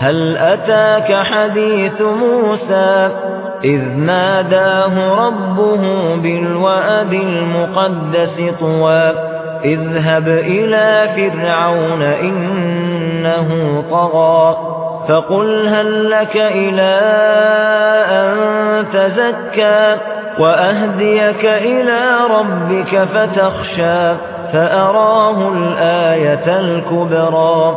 هل أتاك حديث موسى إذ ناداه ربه بالوأد المقدس طوى اذهب إلى فرعون إنه طغى فقل هل لك إلى أن تزكى وأهديك إلى ربك فتخشى فأراه الآية الكبرى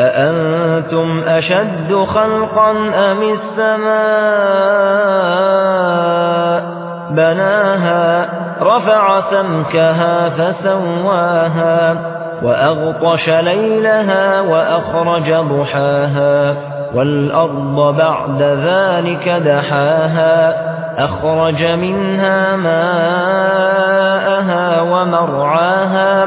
أأنتم أشد خلقا أم السماء؟ بناها رفع سمكها فسواها وأغطش ليلها وأخرج ضحاها والأرض بعد ذلك دحاها أخرج منها ماءها ومرعاها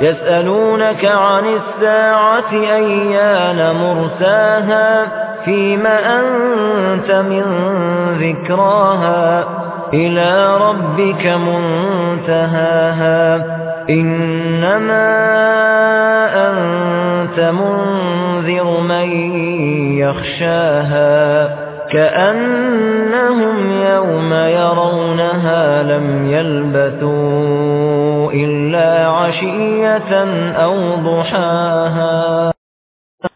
يسألونك عن الساعة أيان مرساها فيم أنت من ذكراها إلى ربك منتهاها إنما أنت منذر من يخشاها كأنهم يوم يرونها لم يلبثوا إلا عشية أو ضحاها